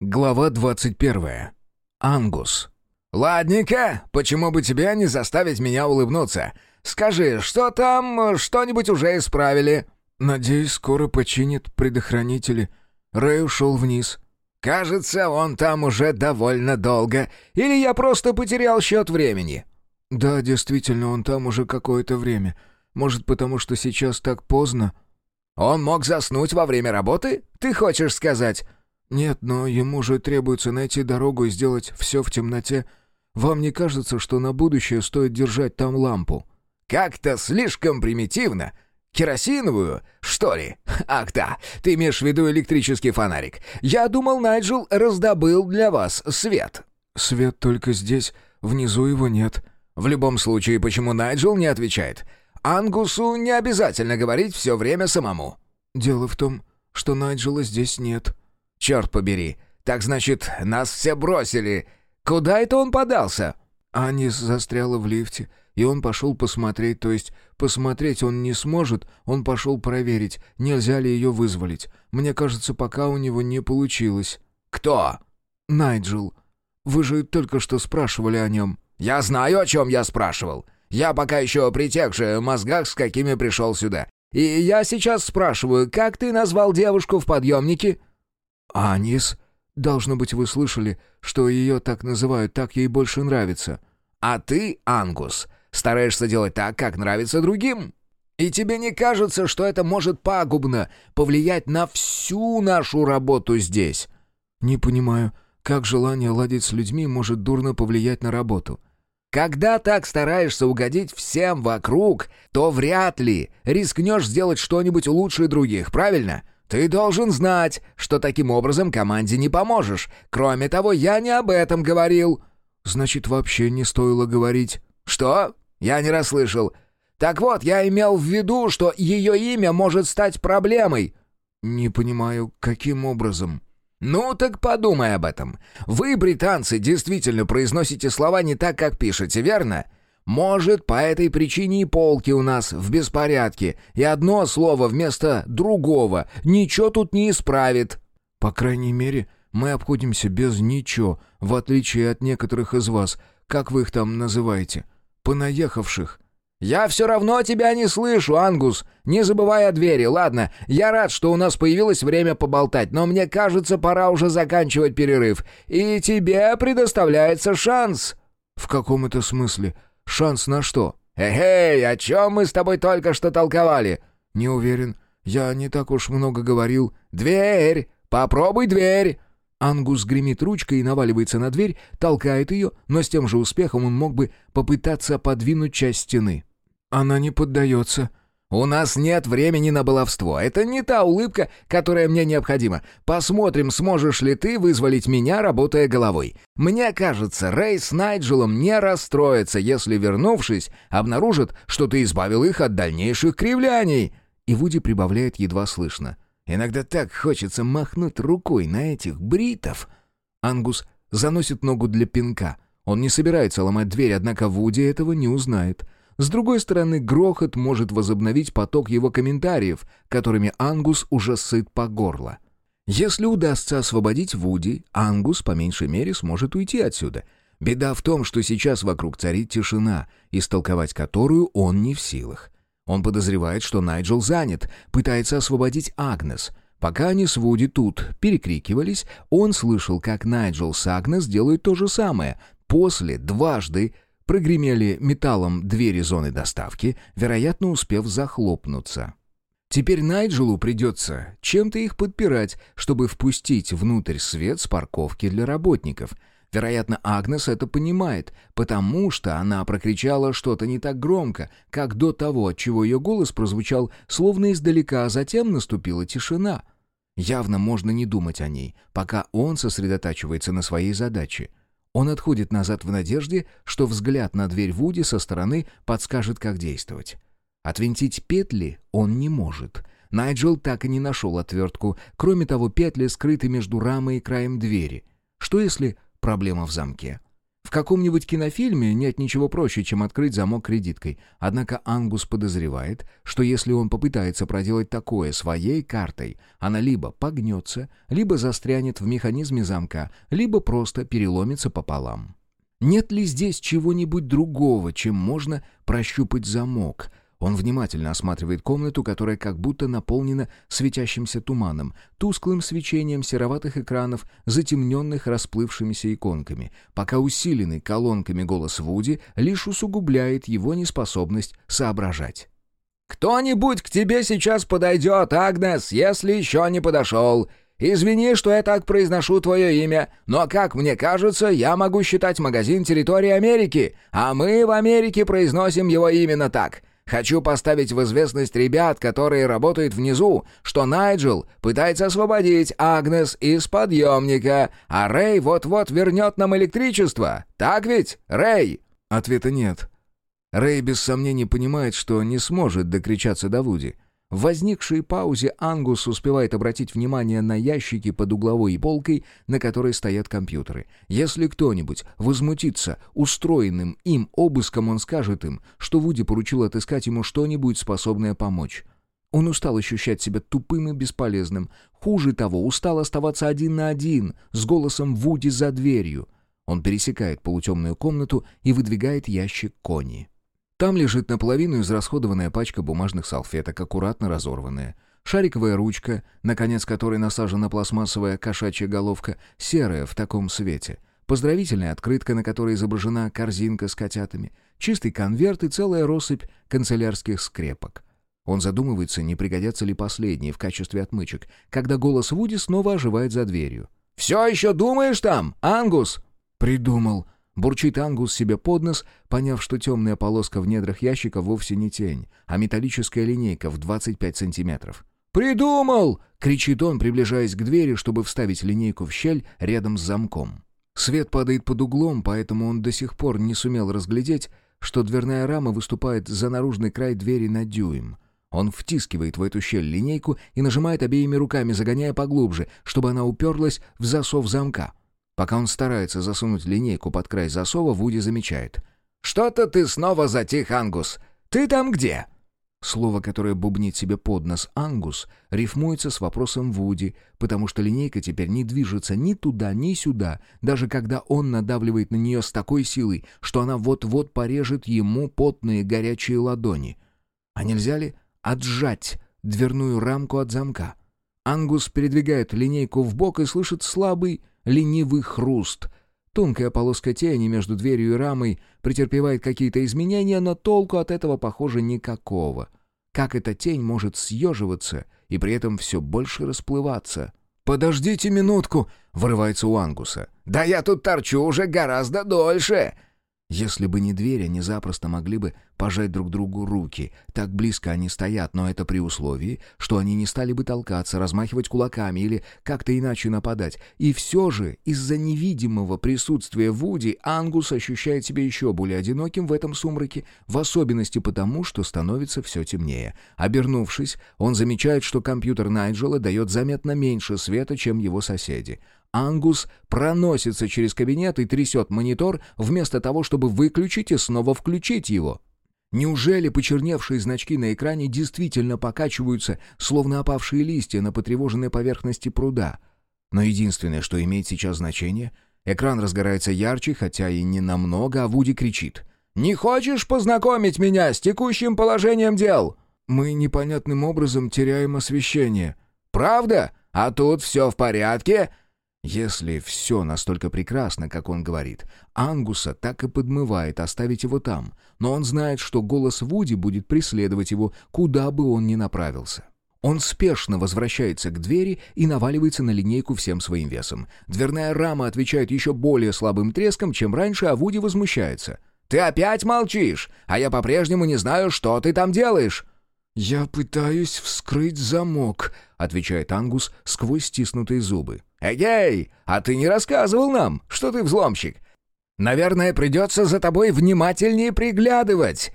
Глава 21. Ангус. «Ладненько, почему бы тебе не заставить меня улыбнуться? Скажи, что там, что-нибудь уже исправили?» «Надеюсь, скоро починят предохранители». Рэй ушел вниз. «Кажется, он там уже довольно долго. Или я просто потерял счет времени?» «Да, действительно, он там уже какое-то время. Может, потому что сейчас так поздно?» «Он мог заснуть во время работы? Ты хочешь сказать?» «Нет, но ему же требуется найти дорогу и сделать все в темноте. Вам не кажется, что на будущее стоит держать там лампу?» «Как-то слишком примитивно. Керосиновую, что ли? Ах да, ты имеешь в виду электрический фонарик. Я думал, Найджел раздобыл для вас свет». «Свет только здесь, внизу его нет». «В любом случае, почему Найджел не отвечает? Ангусу не обязательно говорить все время самому». «Дело в том, что Найджела здесь нет». «Черт побери! Так значит, нас все бросили! Куда это он подался?» Анис застряла в лифте, и он пошел посмотреть, то есть посмотреть он не сможет, он пошел проверить, нельзя ли ее вызволить. Мне кажется, пока у него не получилось. «Кто?» «Найджел. Вы же только что спрашивали о нем». «Я знаю, о чем я спрашивал. Я пока еще при тех же мозгах, с какими пришел сюда. И я сейчас спрашиваю, как ты назвал девушку в подъемнике?» «Анис? Должно быть, вы слышали, что ее так называют, так ей больше нравится». «А ты, Ангус, стараешься делать так, как нравится другим?» «И тебе не кажется, что это может пагубно повлиять на всю нашу работу здесь?» «Не понимаю, как желание ладить с людьми может дурно повлиять на работу?» Когда так стараешься угодить всем вокруг, то вряд ли рискнешь сделать что-нибудь лучше других, правильно? Ты должен знать, что таким образом команде не поможешь. Кроме того, я не об этом говорил». «Значит, вообще не стоило говорить». «Что? Я не расслышал. Так вот, я имел в виду, что ее имя может стать проблемой». «Не понимаю, каким образом?» «Ну так подумай об этом. Вы, британцы, действительно произносите слова не так, как пишете, верно? Может, по этой причине и полки у нас в беспорядке, и одно слово вместо другого ничего тут не исправит». «По крайней мере, мы обходимся без ничего, в отличие от некоторых из вас, как вы их там называете, понаехавших». «Я все равно тебя не слышу, Ангус. Не забывай о двери, ладно? Я рад, что у нас появилось время поболтать, но мне кажется, пора уже заканчивать перерыв. И тебе предоставляется шанс». «В каком это смысле? Шанс на что?» «Эй, о чем мы с тобой только что толковали?» «Не уверен. Я не так уж много говорил». «Дверь! Попробуй дверь!» Ангус гремит ручкой и наваливается на дверь, толкает ее, но с тем же успехом он мог бы попытаться подвинуть часть стены. Она не поддается. «У нас нет времени на баловство. Это не та улыбка, которая мне необходима. Посмотрим, сможешь ли ты вызволить меня, работая головой. Мне кажется, Рэй с Найджелом не расстроятся, если, вернувшись, обнаружат, что ты избавил их от дальнейших кривляний». И Вуди прибавляет едва слышно. «Иногда так хочется махнуть рукой на этих бритов». Ангус заносит ногу для пинка. Он не собирается ломать дверь, однако Вуди этого не узнает. С другой стороны, грохот может возобновить поток его комментариев, которыми Ангус уже сыт по горло. Если удастся освободить Вуди, Ангус по меньшей мере сможет уйти отсюда. Беда в том, что сейчас вокруг царит тишина, истолковать которую он не в силах. Он подозревает, что Найджел занят, пытается освободить Агнес. Пока они с Вуди тут перекрикивались, он слышал, как Найджел с Агнес делают то же самое. После дважды Прогремели металлом двери зоны доставки, вероятно, успев захлопнуться. Теперь Найджелу придется чем-то их подпирать, чтобы впустить внутрь свет с парковки для работников. Вероятно, Агнес это понимает, потому что она прокричала что-то не так громко, как до того, отчего ее голос прозвучал словно издалека, а затем наступила тишина. Явно можно не думать о ней, пока он сосредотачивается на своей задаче — он отходит назад в надежде, что взгляд на дверь Вуди со стороны подскажет, как действовать. Отвинтить петли он не может. Найджел так и не нашел отвертку. Кроме того, петли скрыты между рамой и краем двери. Что если проблема в замке? В каком-нибудь кинофильме нет ничего проще, чем открыть замок кредиткой. Однако Ангус подозревает, что если он попытается проделать такое своей картой, она либо погнется, либо застрянет в механизме замка, либо просто переломится пополам. Нет ли здесь чего-нибудь другого, чем можно прощупать замок — он внимательно осматривает комнату, которая как будто наполнена светящимся туманом, тусклым свечением сероватых экранов, затемненных расплывшимися иконками, пока усиленный колонками голос Вуди лишь усугубляет его неспособность соображать. «Кто-нибудь к тебе сейчас подойдет, Агнес, если еще не подошел. Извини, что я так произношу твое имя, но, как мне кажется, я могу считать магазин территории Америки, а мы в Америке произносим его именно так». Хочу поставить в известность ребят, которые работают внизу, что Найджел пытается освободить Агнес из подъемника, а Рэй вот-вот вернет нам электричество. Так ведь, Рэй?» Ответа нет. Рэй без сомнений понимает, что не сможет докричаться до Вуди. В возникшей паузе Ангус успевает обратить внимание на ящики под угловой полкой, на которой стоят компьютеры. Если кто-нибудь возмутится устроенным им обыском, он скажет им, что Вуди поручил отыскать ему что-нибудь, способное помочь. Он устал ощущать себя тупым и бесполезным. Хуже того, устал оставаться один на один с голосом Вуди за дверью. Он пересекает полутемную комнату и выдвигает ящик Кони. Там лежит наполовину израсходованная пачка бумажных салфеток, аккуратно разорванная. Шариковая ручка, на конец которой насажена пластмассовая кошачья головка, серая в таком свете. Поздравительная открытка, на которой изображена корзинка с котятами. Чистый конверт и целая россыпь канцелярских скрепок. Он задумывается, не пригодятся ли последние в качестве отмычек, когда голос Вуди снова оживает за дверью. «Все еще думаешь там, Ангус?» «Придумал», Бурчит Ангус себе под нос, поняв, что темная полоска в недрах ящика вовсе не тень, а металлическая линейка в 25 сантиметров. «Придумал!» — кричит он, приближаясь к двери, чтобы вставить линейку в щель рядом с замком. Свет падает под углом, поэтому он до сих пор не сумел разглядеть, что дверная рама выступает за наружный край двери на дюйм. Он втискивает в эту щель линейку и нажимает обеими руками, загоняя поглубже, чтобы она уперлась в засов замка. Пока он старается засунуть линейку под край засова, Вуди замечает. «Что-то ты снова затих, Ангус. Ты там где?» Слово, которое бубнит себе под нос «Ангус», рифмуется с вопросом Вуди, потому что линейка теперь не движется ни туда, ни сюда, даже когда он надавливает на нее с такой силой, что она вот-вот порежет ему потные горячие ладони. А нельзя ли отжать дверную рамку от замка? Ангус передвигает линейку в бок и слышит слабый ленивый хруст. Тонкая полоска тени между дверью и рамой претерпевает какие-то изменения, но толку от этого, похоже, никакого. Как эта тень может съеживаться и при этом все больше расплываться? «Подождите минутку!» — вырывается у Ангуса. «Да я тут торчу уже гораздо дольше!» Если бы не дверь, они запросто могли бы пожать друг другу руки. Так близко они стоят, но это при условии, что они не стали бы толкаться, размахивать кулаками или как-то иначе нападать. И все же из-за невидимого присутствия Вуди Ангус ощущает себя еще более одиноким в этом сумраке, в особенности потому, что становится все темнее. Обернувшись, он замечает, что компьютер Найджела дает заметно меньше света, чем его соседи. Ангус проносится через кабинет и трясет монитор, вместо того, чтобы выключить и снова включить его. Неужели почерневшие значки на экране действительно покачиваются, словно опавшие листья на потревоженной поверхности пруда? Но единственное, что имеет сейчас значение, экран разгорается ярче, хотя и не намного, а Вуди кричит. «Не хочешь познакомить меня с текущим положением дел?» «Мы непонятным образом теряем освещение». «Правда? А тут все в порядке?» Если все настолько прекрасно, как он говорит, Ангуса так и подмывает оставить его там, но он знает, что голос Вуди будет преследовать его, куда бы он ни направился. Он спешно возвращается к двери и наваливается на линейку всем своим весом. Дверная рама отвечает еще более слабым треском, чем раньше, а Вуди возмущается. «Ты опять молчишь, а я по-прежнему не знаю, что ты там делаешь!» «Я пытаюсь вскрыть замок», — отвечает Ангус сквозь стиснутые зубы. «Эгей, а ты не рассказывал нам, что ты взломщик? Наверное, придется за тобой внимательнее приглядывать».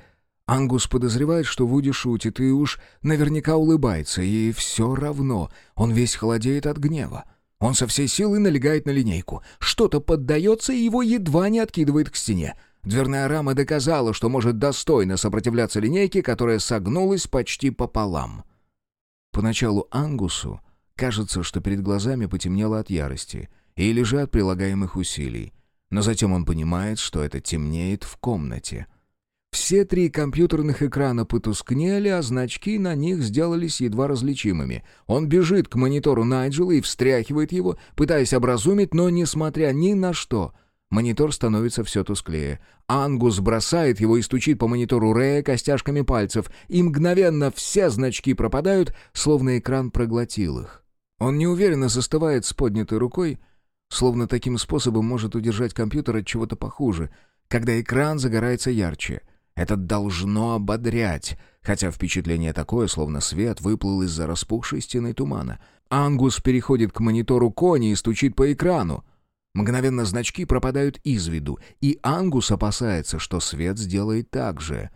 Ангус подозревает, что Вуди шутит, и уж наверняка улыбается, и все равно он весь холодеет от гнева. Он со всей силы налегает на линейку. Что-то поддается, и его едва не откидывает к стене. Дверная рама доказала, что может достойно сопротивляться линейке, которая согнулась почти пополам. Поначалу Ангусу кажется, что перед глазами потемнело от ярости или же от прилагаемых усилий. Но затем он понимает, что это темнеет в комнате. Все три компьютерных экрана потускнели, а значки на них сделались едва различимыми. Он бежит к монитору Найджела и встряхивает его, пытаясь образумить, но, несмотря ни на что, монитор становится все тусклее. Ангус бросает его и стучит по монитору Рэя костяшками пальцев, и мгновенно все значки пропадают, словно экран проглотил их. Он неуверенно застывает с поднятой рукой, словно таким способом может удержать компьютер от чего-то похуже, когда экран загорается ярче — это должно ободрять, хотя впечатление такое, словно свет выплыл из-за распухшей стены тумана. Ангус переходит к монитору Кони и стучит по экрану. Мгновенно значки пропадают из виду, и Ангус опасается, что свет сделает так же.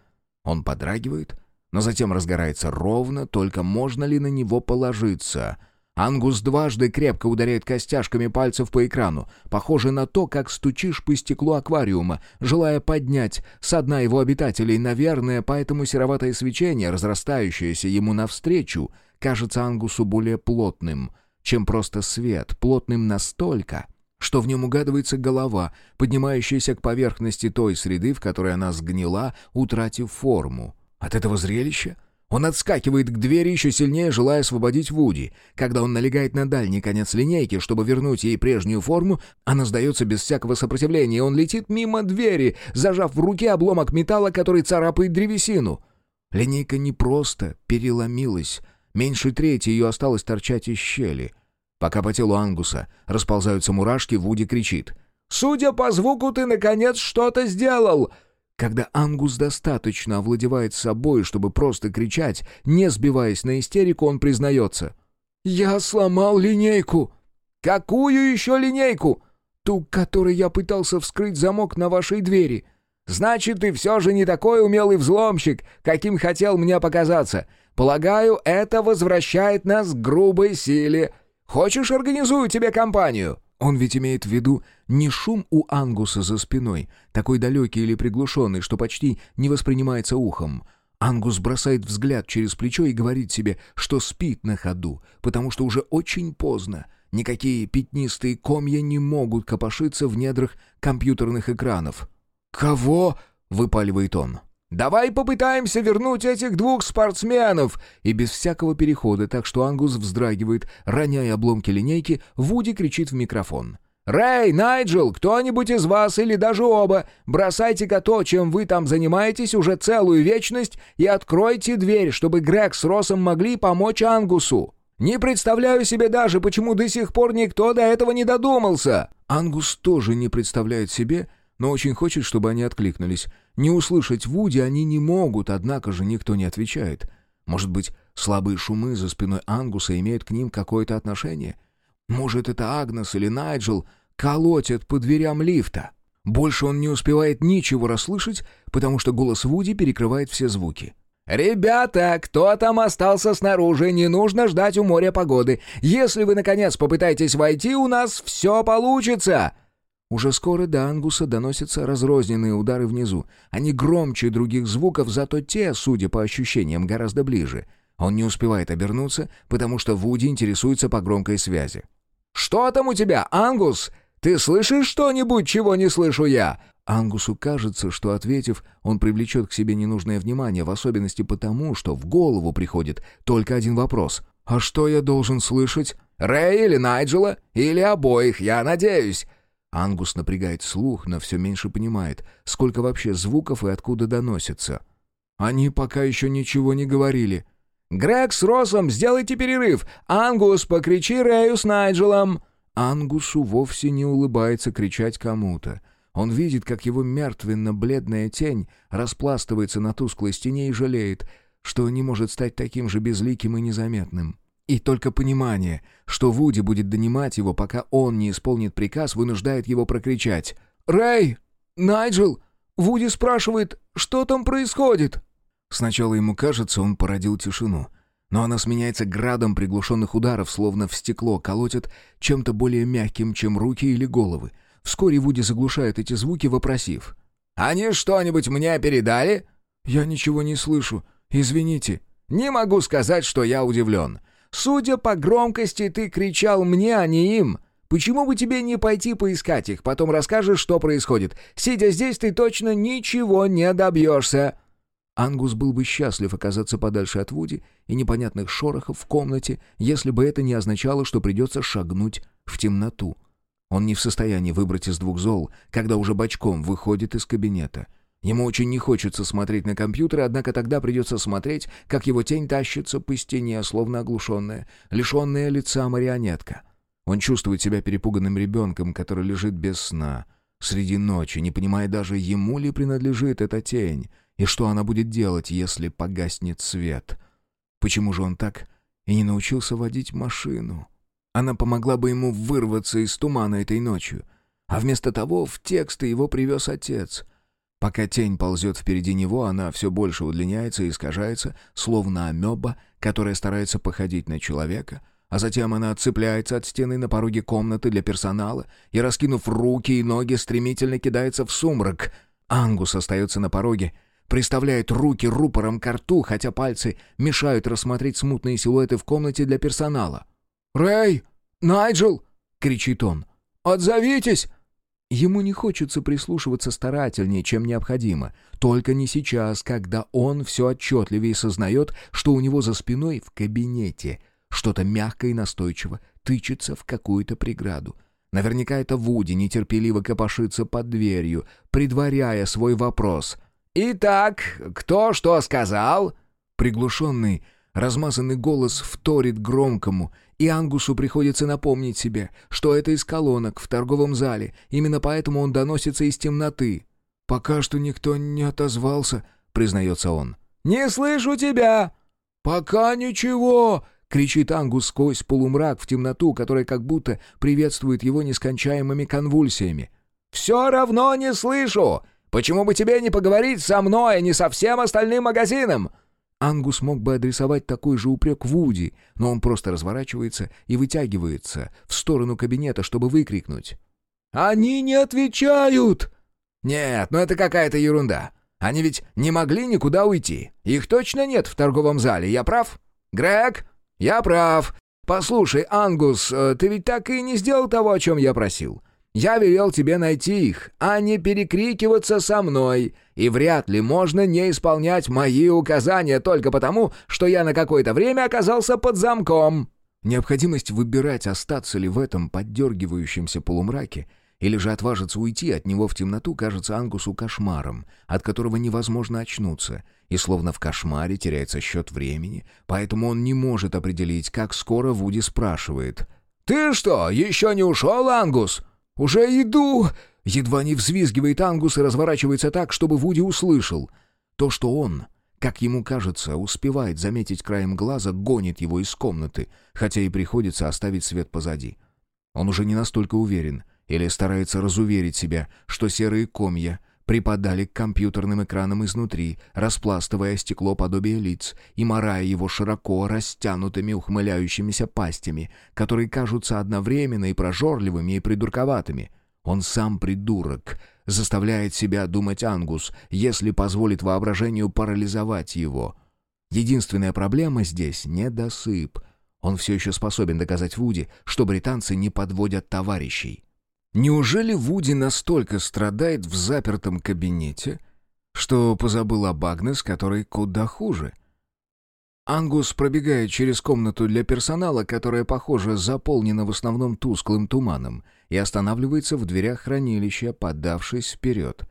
Он подрагивает, но затем разгорается ровно, только можно ли на него положиться — Ангус дважды крепко ударяет костяшками пальцев по экрану, похоже на то, как стучишь по стеклу аквариума, желая поднять со дна его обитателей, наверное, поэтому сероватое свечение, разрастающееся ему навстречу, кажется Ангусу более плотным, чем просто свет, плотным настолько, что в нем угадывается голова, поднимающаяся к поверхности той среды, в которой она сгнила, утратив форму. От этого зрелища он отскакивает к двери, еще сильнее желая освободить Вуди. Когда он налегает на дальний конец линейки, чтобы вернуть ей прежнюю форму, она сдается без всякого сопротивления, он летит мимо двери, зажав в руке обломок металла, который царапает древесину. Линейка не просто переломилась. Меньше трети ее осталось торчать из щели. Пока по телу Ангуса расползаются мурашки, Вуди кричит. «Судя по звуку, ты, наконец, что-то сделал!» Когда Ангус достаточно овладевает собой, чтобы просто кричать, не сбиваясь на истерику, он признается. «Я сломал линейку!» «Какую еще линейку?» «Ту, которой я пытался вскрыть замок на вашей двери». «Значит, ты все же не такой умелый взломщик, каким хотел мне показаться. Полагаю, это возвращает нас к грубой силе. Хочешь, организую тебе компанию?» Он ведь имеет в виду не шум у ангуса за спиной, такой далекий или приглушенный, что почти не воспринимается ухом. Ангус бросает взгляд через плечо и говорит себе, что спит на ходу, потому что уже очень поздно. Никакие пятнистые комья не могут копошиться в недрах компьютерных экранов. «Кого?» — выпаливает он. «Давай попытаемся вернуть этих двух спортсменов!» И без всякого перехода, так что Ангус вздрагивает, роняя обломки линейки, Вуди кричит в микрофон. «Рэй, Найджел, кто-нибудь из вас или даже оба, бросайте-ка то, чем вы там занимаетесь уже целую вечность, и откройте дверь, чтобы Грег с Росом могли помочь Ангусу. Не представляю себе даже, почему до сих пор никто до этого не додумался!» Ангус тоже не представляет себе, но очень хочет, чтобы они откликнулись. Не услышать Вуди они не могут, однако же никто не отвечает. Может быть, слабые шумы за спиной Ангуса имеют к ним какое-то отношение? Может, это Агнес или Найджел колотят по дверям лифта? Больше он не успевает ничего расслышать, потому что голос Вуди перекрывает все звуки. «Ребята, кто там остался снаружи? Не нужно ждать у моря погоды. Если вы, наконец, попытаетесь войти, у нас все получится!» Уже скоро до Ангуса доносятся разрозненные удары внизу. Они громче других звуков, зато те, судя по ощущениям, гораздо ближе. Он не успевает обернуться, потому что Вуди интересуется по громкой связи. «Что там у тебя, Ангус? Ты слышишь что-нибудь, чего не слышу я?» Ангусу кажется, что, ответив, он привлечет к себе ненужное внимание, в особенности потому, что в голову приходит только один вопрос. «А что я должен слышать?» «Рэй или Найджела? Или обоих, я надеюсь. Ангус напрягает слух, но все меньше понимает, сколько вообще звуков и откуда доносятся. Они пока еще ничего не говорили. «Грег с Росом, сделайте перерыв! Ангус, покричи Рэю с Найджелом!» Ангусу вовсе не улыбается кричать кому-то. Он видит, как его мертвенно-бледная тень распластывается на тусклой стене и жалеет, что не может стать таким же безликим и незаметным. И только понимание, что Вуди будет донимать его, пока он не исполнит приказ, вынуждает его прокричать. «Рэй! Найджел! Вуди спрашивает, что там происходит?» Сначала ему кажется, он породил тишину. Но она сменяется градом приглушенных ударов, словно в стекло колотят чем-то более мягким, чем руки или головы. Вскоре Вуди заглушает эти звуки, вопросив. «Они что-нибудь мне передали?» «Я ничего не слышу. Извините». «Не могу сказать, что я удивлен. Судя по громкости, ты кричал мне, а не им. Почему бы тебе не пойти поискать их, потом расскажешь, что происходит. Сидя здесь, ты точно ничего не добьешься». Ангус был бы счастлив оказаться подальше от Вуди и непонятных шорохов в комнате, если бы это не означало, что придется шагнуть в темноту. Он не в состоянии выбрать из двух зол, когда уже бочком выходит из кабинета. Ему очень не хочется смотреть на компьютер, однако тогда придется смотреть, как его тень тащится по стене, словно оглушенная, лишенная лица марионетка. Он чувствует себя перепуганным ребенком, который лежит без сна, среди ночи, не понимая даже, ему ли принадлежит эта тень, и что она будет делать, если погаснет свет. Почему же он так и не научился водить машину? Она помогла бы ему вырваться из тумана этой ночью, а вместо того в тексты его привез отец. Пока тень ползет впереди него, она все больше удлиняется и искажается, словно амеба, которая старается походить на человека — а затем она отцепляется от стены на пороге комнаты для персонала и, раскинув руки и ноги, стремительно кидается в сумрак. Ангус остается на пороге, приставляет руки рупором к рту, хотя пальцы мешают рассмотреть смутные силуэты в комнате для персонала. «Рэй! Найджел!» — кричит он. «Отзовитесь!» Ему не хочется прислушиваться старательнее, чем необходимо. Только не сейчас, когда он все отчетливее сознает, что у него за спиной в кабинете — что-то мягко и настойчиво тычется в какую-то преграду. Наверняка это Вуди нетерпеливо копошится под дверью, предваряя свой вопрос. «Итак, кто что сказал?» Приглушенный, размазанный голос вторит громкому, и Ангусу приходится напомнить себе, что это из колонок в торговом зале, именно поэтому он доносится из темноты. «Пока что никто не отозвался», — признается он. «Не слышу тебя!» «Пока ничего!» Кричит Ангус сквозь полумрак в темноту, которая как будто приветствует его нескончаемыми конвульсиями. «Все равно не слышу! Почему бы тебе не поговорить со мной, а не со всем остальным магазином?» Ангус мог бы адресовать такой же упрек Вуди, но он просто разворачивается и вытягивается в сторону кабинета, чтобы выкрикнуть. «Они не отвечают!» «Нет, ну это какая-то ерунда. Они ведь не могли никуда уйти. Их точно нет в торговом зале, я прав? Грег, «Я прав. Послушай, Ангус, э, ты ведь так и не сделал того, о чем я просил. Я велел тебе найти их, а не перекрикиваться со мной, и вряд ли можно не исполнять мои указания только потому, что я на какое-то время оказался под замком». Необходимость выбирать, остаться ли в этом поддергивающемся полумраке — или же отважиться уйти от него в темноту кажется Ангусу кошмаром, от которого невозможно очнуться, и словно в кошмаре теряется счет времени, поэтому он не может определить, как скоро Вуди спрашивает. «Ты что, еще не ушел, Ангус?» «Уже иду!» Едва не взвизгивает Ангус и разворачивается так, чтобы Вуди услышал. То, что он, как ему кажется, успевает заметить краем глаза, гонит его из комнаты, хотя и приходится оставить свет позади. Он уже не настолько уверен — или старается разуверить себя, что серые комья припадали к компьютерным экранам изнутри, распластывая стекло подобие лиц и морая его широко растянутыми ухмыляющимися пастями, которые кажутся одновременно и прожорливыми, и придурковатыми. Он сам придурок, заставляет себя думать Ангус, если позволит воображению парализовать его. Единственная проблема здесь — недосып. Он все еще способен доказать Вуди, что британцы не подводят товарищей. Неужели Вуди настолько страдает в запертом кабинете, что позабыл об Агнес, которой куда хуже? Ангус пробегает через комнату для персонала, которая, похоже, заполнена в основном тусклым туманом, и останавливается в дверях хранилища, подавшись вперед.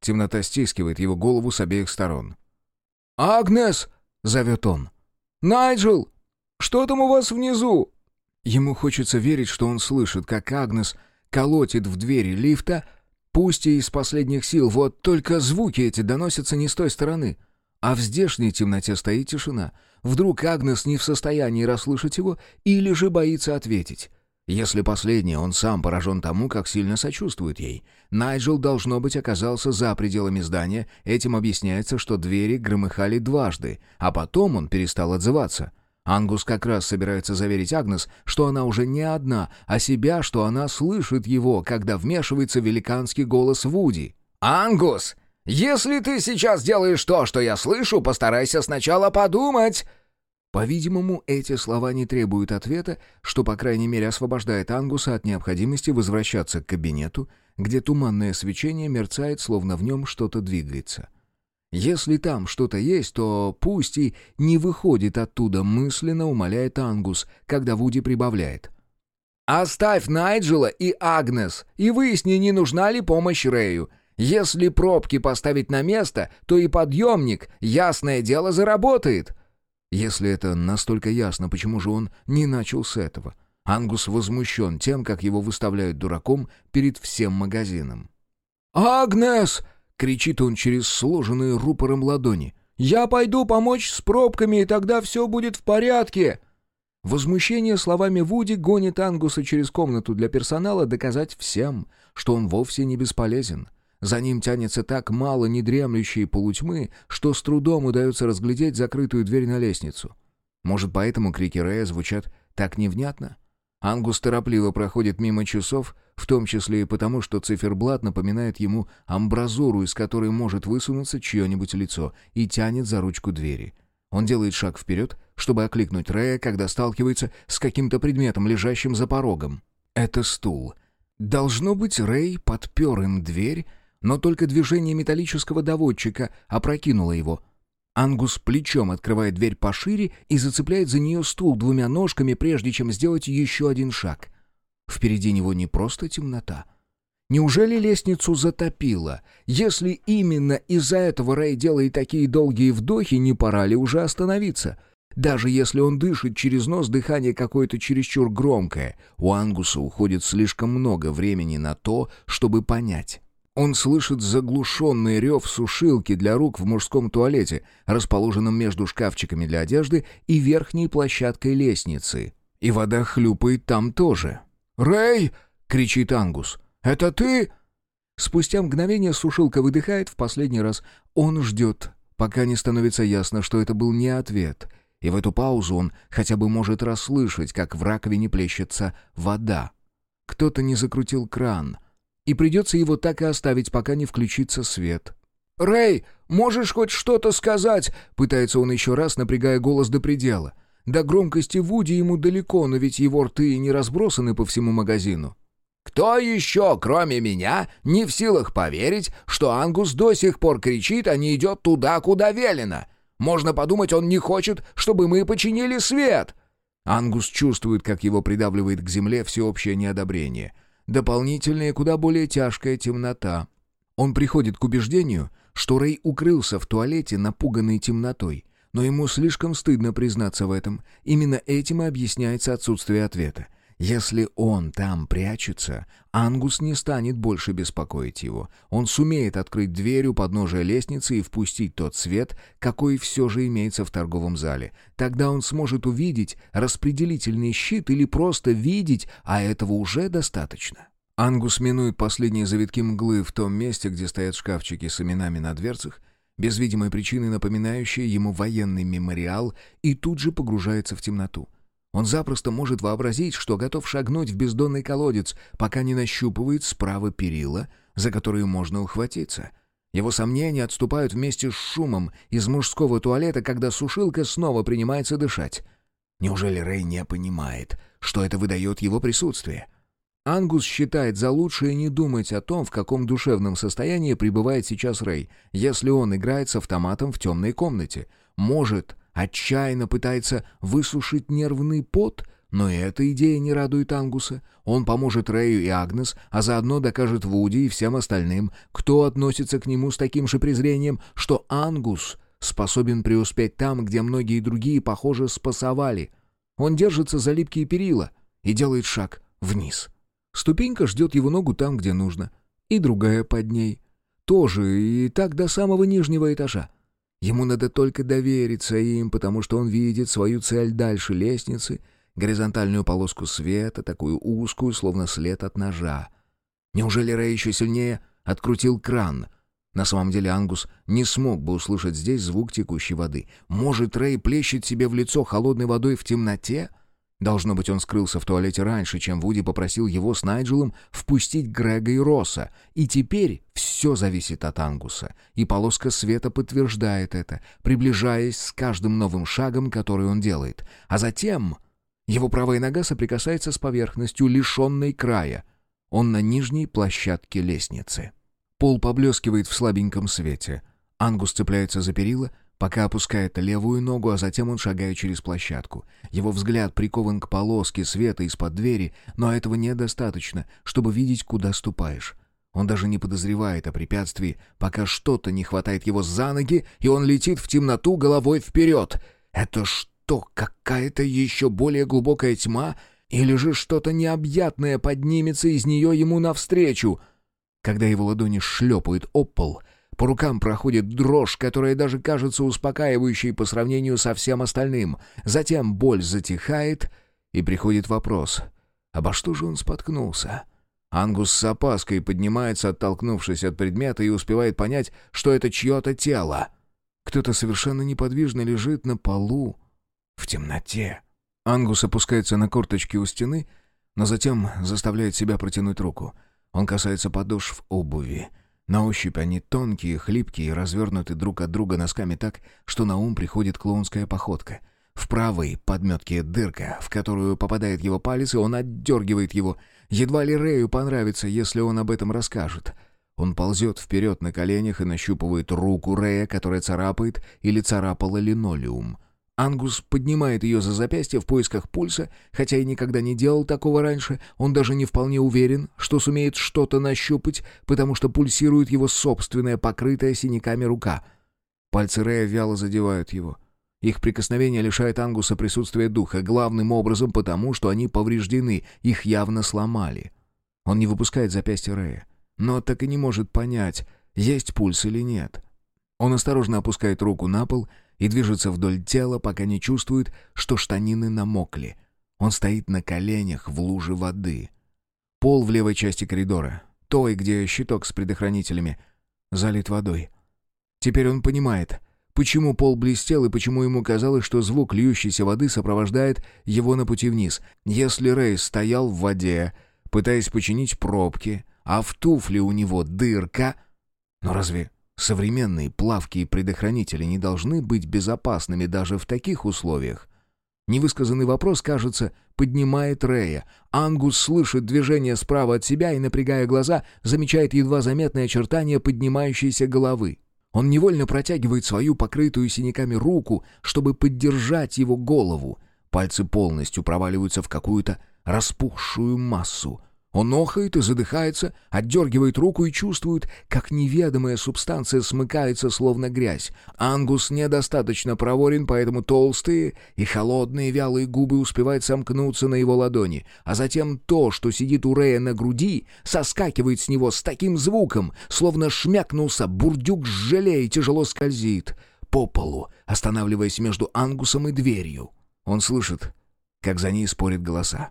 Темнота стискивает его голову с обеих сторон. «Агнес!» — зовет он. «Найджел! Что там у вас внизу?» Ему хочется верить, что он слышит, как Агнес колотит в двери лифта, пусть и из последних сил, вот только звуки эти доносятся не с той стороны. А в здешней темноте стоит тишина. Вдруг Агнес не в состоянии расслышать его или же боится ответить. Если последнее, он сам поражен тому, как сильно сочувствует ей. Найджел, должно быть, оказался за пределами здания, этим объясняется, что двери громыхали дважды, а потом он перестал отзываться. Ангус как раз собирается заверить Агнес, что она уже не одна, а себя, что она слышит его, когда вмешивается великанский голос Вуди. «Ангус, если ты сейчас делаешь то, что я слышу, постарайся сначала подумать!» По-видимому, эти слова не требуют ответа, что, по крайней мере, освобождает Ангуса от необходимости возвращаться к кабинету, где туманное свечение мерцает, словно в нем что-то двигается. Если там что-то есть, то пусть и не выходит оттуда, мысленно умоляет Ангус, когда Вуди прибавляет. «Оставь Найджела и Агнес, и выясни, не нужна ли помощь Рэю. Если пробки поставить на место, то и подъемник, ясное дело, заработает». Если это настолько ясно, почему же он не начал с этого? Ангус возмущен тем, как его выставляют дураком перед всем магазином. «Агнес!» — кричит он через сложенные рупором ладони. «Я пойду помочь с пробками, и тогда все будет в порядке!» Возмущение словами Вуди гонит Ангуса через комнату для персонала доказать всем, что он вовсе не бесполезен. За ним тянется так мало недремлющей полутьмы, что с трудом удается разглядеть закрытую дверь на лестницу. Может, поэтому крики Рэя звучат так невнятно? Ангус торопливо проходит мимо часов, в том числе и потому, что циферблат напоминает ему амбразуру, из которой может высунуться чье-нибудь лицо, и тянет за ручку двери. Он делает шаг вперед, чтобы окликнуть Рэя, когда сталкивается с каким-то предметом, лежащим за порогом. Это стул. Должно быть, Рэй подпер им дверь, но только движение металлического доводчика опрокинуло его — Ангус плечом открывает дверь пошире и зацепляет за нее стул двумя ножками, прежде чем сделать еще один шаг. Впереди него не просто темнота. Неужели лестницу затопило? Если именно из-за этого Рэй делает такие долгие вдохи, не пора ли уже остановиться? Даже если он дышит через нос, дыхание какое-то чересчур громкое. У Ангуса уходит слишком много времени на то, чтобы понять. Он слышит заглушенный рев сушилки для рук в мужском туалете, расположенном между шкафчиками для одежды и верхней площадкой лестницы. И вода хлюпает там тоже. «Рэй!» — кричит Ангус. «Это ты?» Спустя мгновение сушилка выдыхает в последний раз. Он ждет, пока не становится ясно, что это был не ответ. И в эту паузу он хотя бы может расслышать, как в раковине плещется вода. Кто-то не закрутил кран — и придется его так и оставить, пока не включится свет. «Рэй, можешь хоть что-то сказать?» — пытается он еще раз, напрягая голос до предела. До громкости Вуди ему далеко, но ведь его рты не разбросаны по всему магазину. «Кто еще, кроме меня, не в силах поверить, что Ангус до сих пор кричит, а не идет туда, куда велено? Можно подумать, он не хочет, чтобы мы починили свет!» Ангус чувствует, как его придавливает к земле всеобщее неодобрение — дополнительная, куда более тяжкая темнота. Он приходит к убеждению, что Рэй укрылся в туалете, напуганный темнотой, но ему слишком стыдно признаться в этом. Именно этим и объясняется отсутствие ответа. Если он там прячется, Ангус не станет больше беспокоить его. Он сумеет открыть дверь у подножия лестницы и впустить тот свет, какой все же имеется в торговом зале. Тогда он сможет увидеть распределительный щит или просто видеть, а этого уже достаточно. Ангус минует последние завитки мглы в том месте, где стоят шкафчики с именами на дверцах, без видимой причины напоминающие ему военный мемориал, и тут же погружается в темноту. Он запросто может вообразить, что готов шагнуть в бездонный колодец, пока не нащупывает справа перила, за которые можно ухватиться. Его сомнения отступают вместе с шумом из мужского туалета, когда сушилка снова принимается дышать. Неужели Рэй не понимает, что это выдает его присутствие? Ангус считает за лучшее не думать о том, в каком душевном состоянии пребывает сейчас Рэй, если он играет с автоматом в темной комнате. Может, Отчаянно пытается высушить нервный пот, но эта идея не радует Ангуса. Он поможет Рэю и Агнес, а заодно докажет Вуди и всем остальным, кто относится к нему с таким же презрением, что Ангус способен преуспеть там, где многие другие, похоже, спасовали. Он держится за липкие перила и делает шаг вниз. Ступенька ждет его ногу там, где нужно, и другая под ней. Тоже и так до самого нижнего этажа. Ему надо только довериться им, потому что он видит свою цель дальше лестницы, горизонтальную полоску света, такую узкую, словно след от ножа. Неужели Рэй еще сильнее открутил кран? На самом деле Ангус не смог бы услышать здесь звук текущей воды. Может, Рэй плещет себе в лицо холодной водой в темноте? Должно быть, он скрылся в туалете раньше, чем Вуди попросил его с Найджелом впустить Грега и Росса. И теперь все зависит от Ангуса. И полоска света подтверждает это, приближаясь с каждым новым шагом, который он делает. А затем его правая нога соприкасается с поверхностью, лишенной края. Он на нижней площадке лестницы. Пол поблескивает в слабеньком свете. Ангус цепляется за перила — пока опускает левую ногу, а затем он шагает через площадку. Его взгляд прикован к полоске света из-под двери, но этого недостаточно, чтобы видеть, куда ступаешь. Он даже не подозревает о препятствии, пока что-то не хватает его за ноги, и он летит в темноту головой вперед. Это что, какая-то еще более глубокая тьма? Или же что-то необъятное поднимется из нее ему навстречу? Когда его ладони шлепают об пол — по рукам проходит дрожь, которая даже кажется успокаивающей по сравнению со всем остальным. Затем боль затихает, и приходит вопрос. Обо что же он споткнулся? Ангус с опаской поднимается, оттолкнувшись от предмета, и успевает понять, что это чье-то тело. Кто-то совершенно неподвижно лежит на полу, в темноте. Ангус опускается на корточки у стены, но затем заставляет себя протянуть руку. Он касается подошв обуви. На ощупь они тонкие, хлипкие развернуты друг от друга носками так, что на ум приходит клоунская походка. В правой подметке дырка, в которую попадает его палец, и он отдергивает его. Едва ли Рэю понравится, если он об этом расскажет. Он ползет вперед на коленях и нащупывает руку Рэя, которая царапает или царапала линолеум. Ангус поднимает ее за запястье в поисках пульса, хотя и никогда не делал такого раньше, он даже не вполне уверен, что сумеет что-то нащупать, потому что пульсирует его собственная покрытая синяками рука. Пальцы Рэя вяло задевают его. Их прикосновение лишает Ангуса присутствия духа, главным образом потому, что они повреждены, их явно сломали. Он не выпускает запястья Рэя, но так и не может понять, есть пульс или нет. Он осторожно опускает руку на пол — и движется вдоль тела, пока не чувствует, что штанины намокли. Он стоит на коленях в луже воды. Пол в левой части коридора, той, где щиток с предохранителями, залит водой. Теперь он понимает, почему пол блестел и почему ему казалось, что звук льющейся воды сопровождает его на пути вниз. Если Рэй стоял в воде, пытаясь починить пробки, а в туфле у него дырка... Но разве Современные плавки и предохранители не должны быть безопасными даже в таких условиях. Невысказанный вопрос, кажется, поднимает Рея. Ангус слышит движение справа от себя и, напрягая глаза, замечает едва заметное очертание поднимающейся головы. Он невольно протягивает свою покрытую синяками руку, чтобы поддержать его голову. Пальцы полностью проваливаются в какую-то распухшую массу. Он охает и задыхается, отдергивает руку и чувствует, как неведомая субстанция смыкается, словно грязь. Ангус недостаточно проворен, поэтому толстые и холодные вялые губы успевают сомкнуться на его ладони, а затем то, что сидит у Рея на груди, соскакивает с него с таким звуком, словно шмякнулся бурдюк с желе и тяжело скользит по полу, останавливаясь между Ангусом и дверью. Он слышит, как за ней спорят голоса.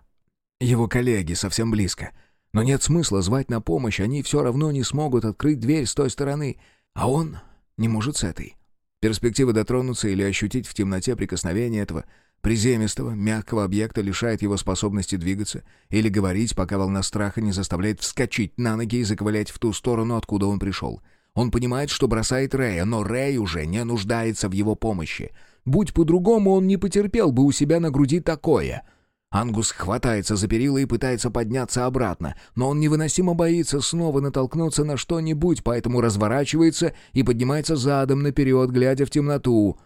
Его коллеги совсем близко. Но нет смысла звать на помощь, они все равно не смогут открыть дверь с той стороны, а он не может с этой. Перспектива дотронуться или ощутить в темноте прикосновение этого приземистого, мягкого объекта лишает его способности двигаться или говорить, пока волна страха не заставляет вскочить на ноги и заковылять в ту сторону, откуда он пришел. Он понимает, что бросает Рэя, но Рэй уже не нуждается в его помощи. Будь по-другому, он не потерпел бы у себя на груди такое — Ангус хватается за перила и пытается подняться обратно, но он невыносимо боится снова натолкнуться на что-нибудь, поэтому разворачивается и поднимается задом наперед, глядя в темноту.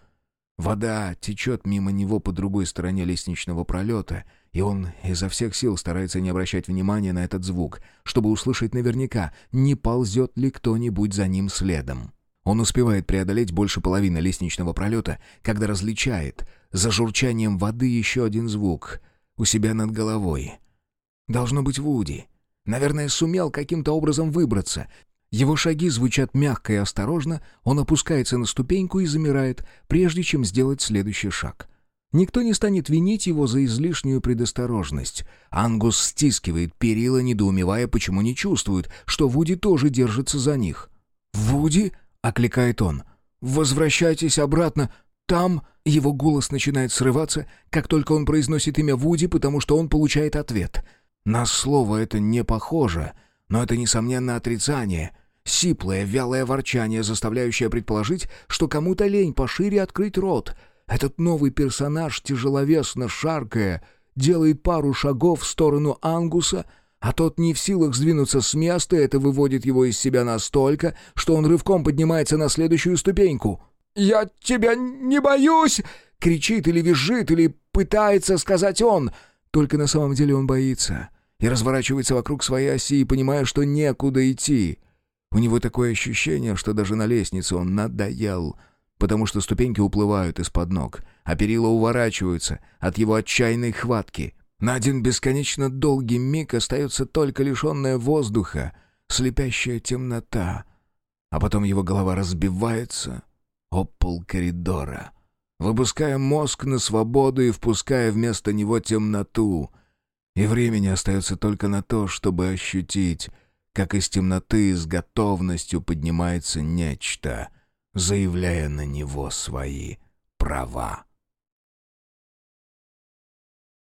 Вода течет мимо него по другой стороне лестничного пролета, и он изо всех сил старается не обращать внимания на этот звук, чтобы услышать наверняка, не ползет ли кто-нибудь за ним следом. Он успевает преодолеть больше половины лестничного пролета, когда различает за журчанием воды еще один звук — у себя над головой. Должно быть Вуди. Наверное, сумел каким-то образом выбраться. Его шаги звучат мягко и осторожно, он опускается на ступеньку и замирает, прежде чем сделать следующий шаг. Никто не станет винить его за излишнюю предосторожность. Ангус стискивает перила, недоумевая, почему не чувствует, что Вуди тоже держится за них. «Вуди?» — окликает он. «Возвращайтесь обратно. Там...» Его голос начинает срываться, как только он произносит имя Вуди, потому что он получает ответ. На слово это не похоже, но это, несомненно, отрицание. Сиплое, вялое ворчание, заставляющее предположить, что кому-то лень пошире открыть рот. Этот новый персонаж, тяжеловесно шаркая, делает пару шагов в сторону Ангуса — а тот не в силах сдвинуться с места, это выводит его из себя настолько, что он рывком поднимается на следующую ступеньку. «Я тебя не боюсь!» — кричит или визжит, или пытается сказать он. Только на самом деле он боится и разворачивается вокруг своей оси, понимая, что некуда идти. У него такое ощущение, что даже на лестнице он надоел, потому что ступеньки уплывают из-под ног, а перила уворачиваются от его отчаянной хватки — на один бесконечно долгий миг остается только лишенная воздуха, слепящая темнота. А потом его голова разбивается о пол коридора, выпуская мозг на свободу и впуская вместо него темноту. И времени остается только на то, чтобы ощутить, как из темноты с готовностью поднимается нечто, заявляя на него свои права.